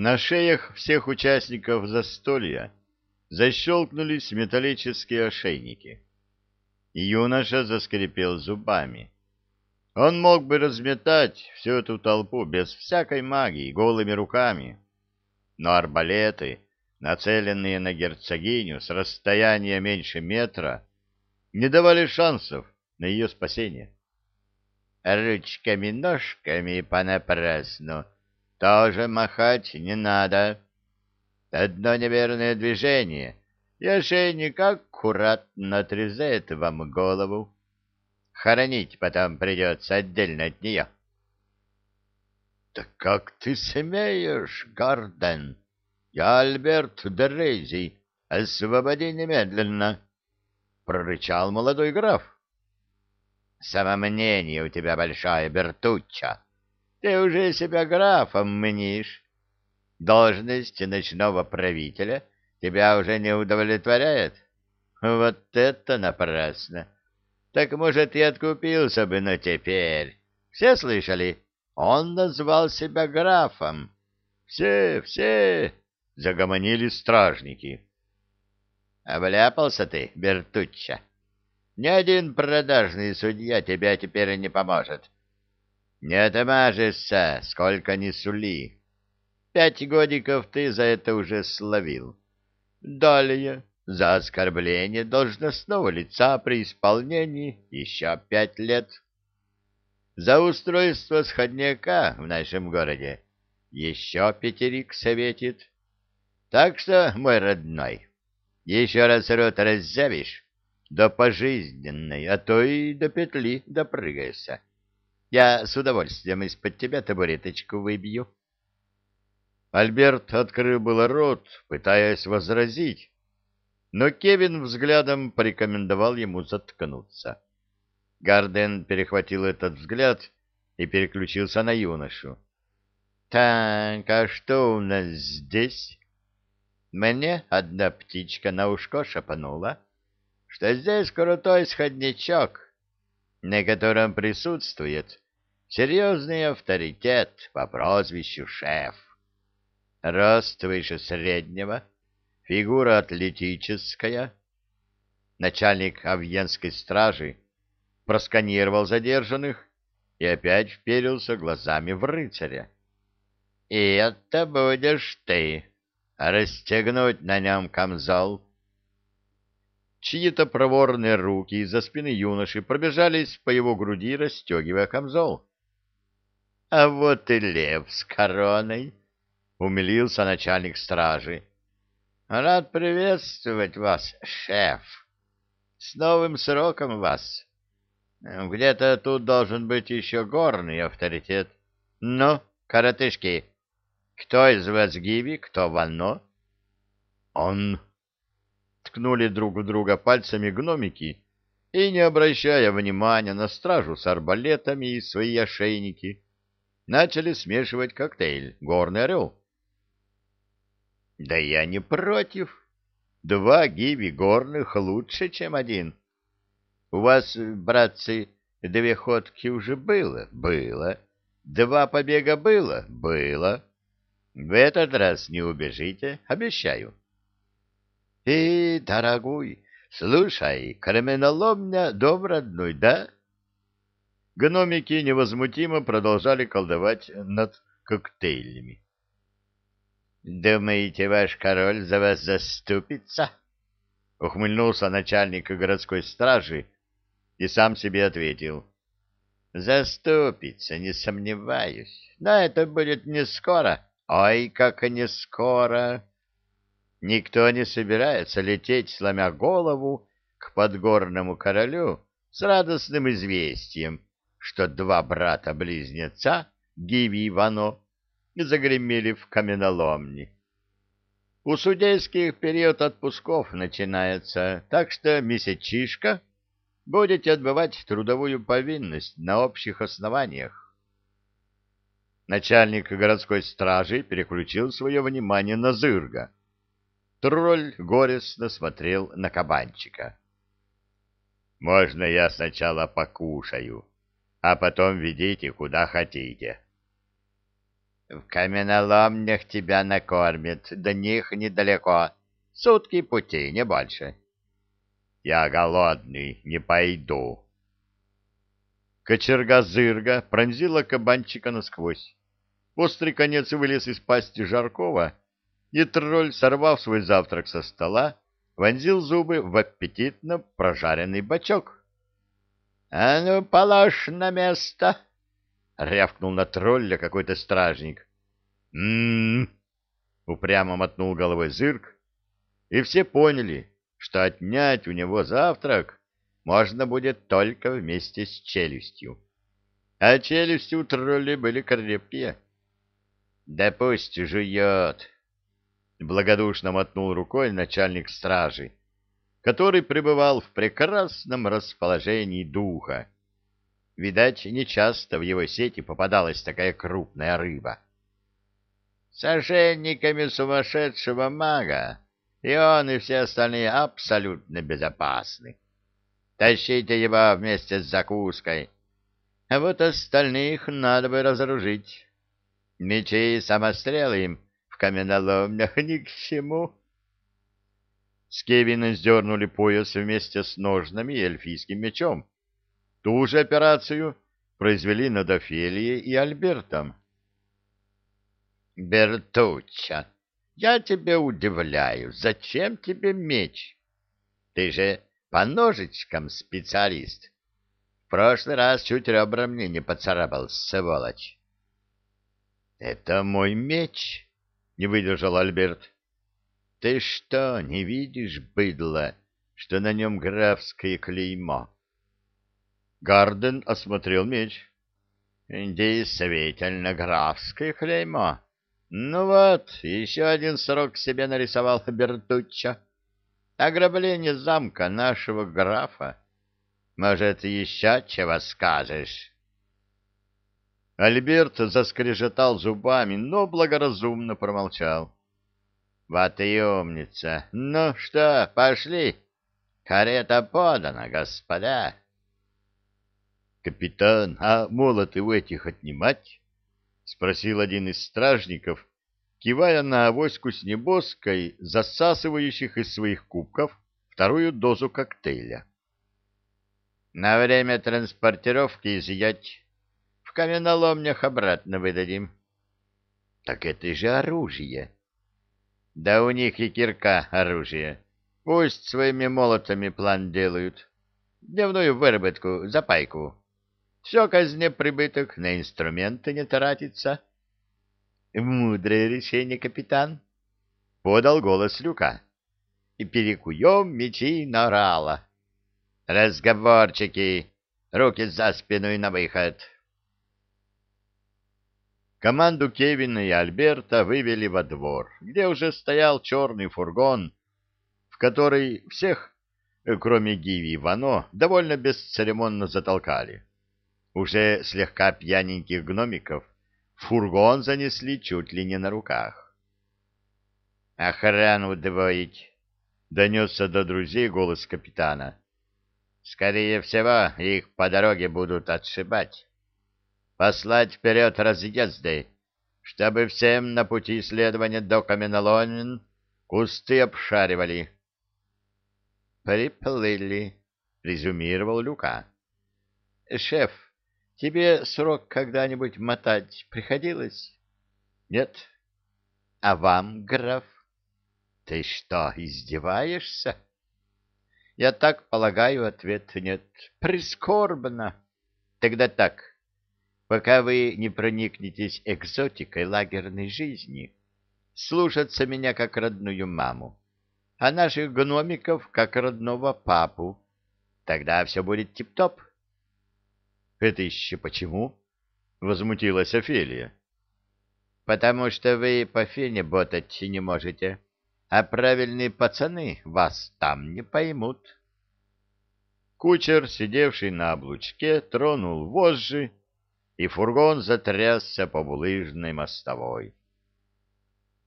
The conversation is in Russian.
На шеях всех участников застолья защелкнулись металлические ошейники. Юноша заскрипел зубами. Он мог бы разметать всю эту толпу без всякой магии, голыми руками. Но арбалеты, нацеленные на герцогиню с расстояния меньше метра, не давали шансов на ее спасение. Ручками-ножками понапрасну тоже махать не надо. Одно неверное движение, и ошейник аккуратно отрезает вам голову. Хоронить потом придется отдельно от нее. — Да как ты смеешь, Гарден? Я Альберт Дерези. Освободи немедленно! — прорычал молодой граф. — Самомнение у тебя большое, Бертуччо. Ты уже себя графом мнишь. Должность ночного правителя тебя уже не удовлетворяет? Вот это напрасно! Так, может, и откупился бы, но теперь... Все слышали? Он назвал себя графом. Все, все, загомонили стражники. Обляпался ты, Бертучча. Ни один продажный судья тебя теперь не поможет. Не отмажешься, сколько ни сули. Пять годиков ты за это уже словил. Далее, за оскорбление должностного лица при исполнении еще пять лет. За устройство сходняка в нашем городе еще пятерик советит. Так что, мой родной, еще раз рот раззявишь, до пожизненной, а то и до петли допрыгаешься. Я с удовольствием из-под тебя табуреточку выбью. Альберт открыл было рот, пытаясь возразить, но Кевин взглядом порекомендовал ему заткнуться. Гарден перехватил этот взгляд и переключился на юношу. — Так, а что у нас здесь? Мне одна птичка на ушко шапанула что здесь крутой сходнячок, на котором присутствует серьезный авторитет по прозвищу шеф. Рост выше среднего, фигура атлетическая. Начальник Авьенской стражи просканировал задержанных и опять вперился глазами в рыцаря. — И это будешь ты, расстегнуть на нем камзол, Чьи-то проворные руки из-за спины юноши пробежались по его груди, расстегивая камзол. — А вот и лев с короной! — умилился начальник стражи. — Рад приветствовать вас, шеф. С новым сроком вас. Где-то тут должен быть еще горный авторитет. Ну, коротышки, кто из вас Гиви, кто Ванно? — Он ткнули друг в друга пальцами гномики и, не обращая внимания на стражу с арбалетами и свои ошейники, начали смешивать коктейль «Горный орел». «Да я не против. Два гиви горных лучше, чем один. У вас, братцы, две ходки уже было? Было. Два побега было? Было. В этот раз не убежите, обещаю». Эй, дорогой, слушай, каменоломня дом родной, да? Гномики невозмутимо продолжали колдовать над коктейлями. «Думаете, ваш король за вас заступится?» Ухмыльнулся начальник городской стражи и сам себе ответил. «Заступится, не сомневаюсь, но это будет не скоро. Ой, как не скоро!» Никто не собирается лететь, сломя голову, к подгорному королю с радостным известием, что два брата-близнеца, Гиви и Вано, загремели в каменоломни. У судейских период отпусков начинается, так что месячишка будете отбывать трудовую повинность на общих основаниях. Начальник городской стражи переключил свое внимание на Зырга — Тролль горестно смотрел на кабанчика. «Можно я сначала покушаю, а потом ведите куда хотите». В каменоломнях тебя накормят, до них недалеко. Сутки пути, не больше. Я голодный, не пойду. Кочерга-зырга пронзила кабанчика насквозь. Острый конец вылез из пасти Жаркова, и тролль, сорвав свой завтрак со стола, вонзил зубы в аппетитно прожаренный бачок. — А ну, положь на место! — рявкнул на тролля какой-то стражник. «М-м-м!» упрямо мотнул головой зырк, и все поняли, что отнять у него завтрак можно будет только вместе с челюстью. А челюсти у троллей были крепкие. «Да пусть жует!» Благодушно мотнул рукой начальник стражи, который пребывал в прекрасном расположении духа. Видать, нечасто в его сети попадалась такая крупная рыба. С сумасшедшего мага и он, и все остальные абсолютно безопасны. Тащите его вместе с закуской. А вот остальных надо бы разоружить. Мечи и самострелы им в каменоломнях ни к чему. С Кевина сдернули пояс вместе с ножнами и эльфийским мечом. Ту же операцию произвели над Офелией и Альбертом. «Бертуччо!» Я тебя удивляю, зачем тебе меч? Ты же по ножичкам специалист. В прошлый раз чуть ребра мне не поцарапал, сволочь. — Это мой меч, — не выдержал Альберт. — Ты что, не видишь, быдло, что на нем графское клеймо? Гарден осмотрел меч. — Действительно графское клеймо. Ну вот, еще один срок себе нарисовал Бертуччо. Ограбление замка нашего графа. Может, еще чего скажешь? Альберт заскрежетал зубами, но благоразумно промолчал. Вот и умница. Ну что, пошли. Карета подана, господа. Капитан, а молоты у этих отнимать? — спросил один из стражников, кивая на авоську с небоской, засасывающих из своих кубков вторую дозу коктейля. — На время транспортировки изъять. В каменоломнях обратно выдадим. — Так это же оружие. — Да у них и кирка оружие. Пусть своими молотами план делают. Дневную выработку, запайку. Все казне прибыток, на инструменты не тратится. — Мудрое решение, капитан, — подал голос Люка. — И перекуем мечи на рала. — Разговорчики! Руки за спину и на выход! Команду Кевина и Альберта вывели во двор, где уже стоял черный фургон, в который всех, кроме Гиви и Вано, довольно бесцеремонно затолкали. Уже слегка пьяненьких гномиков фургон занесли чуть ли не на руках. «Охрану удвоить!» — донесся до друзей голос капитана. «Скорее всего, их по дороге будут отшибать. Послать вперед разъезды, чтобы всем на пути исследования до Каменоломин кусты обшаривали». «Приплыли», — резюмировал Люка. «Шеф, Тебе срок когда-нибудь мотать приходилось? Нет? А вам, граф? Ты что, издеваешься? Я так полагаю, ответ нет. Прискорбно. Тогда так. Пока вы не проникнетесь экзотикой лагерной жизни, слушаться меня как родную маму, а наших гномиков как родного папу, тогда все будет тип-топ. Это еще почему? Возмутилась Офелия. Потому что вы по фене ботать не можете, а правильные пацаны вас там не поймут. Кучер, сидевший на облучке, тронул вожжи, и фургон затрясся по булыжной мостовой.